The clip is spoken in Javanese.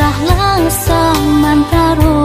sah langsam mantaro.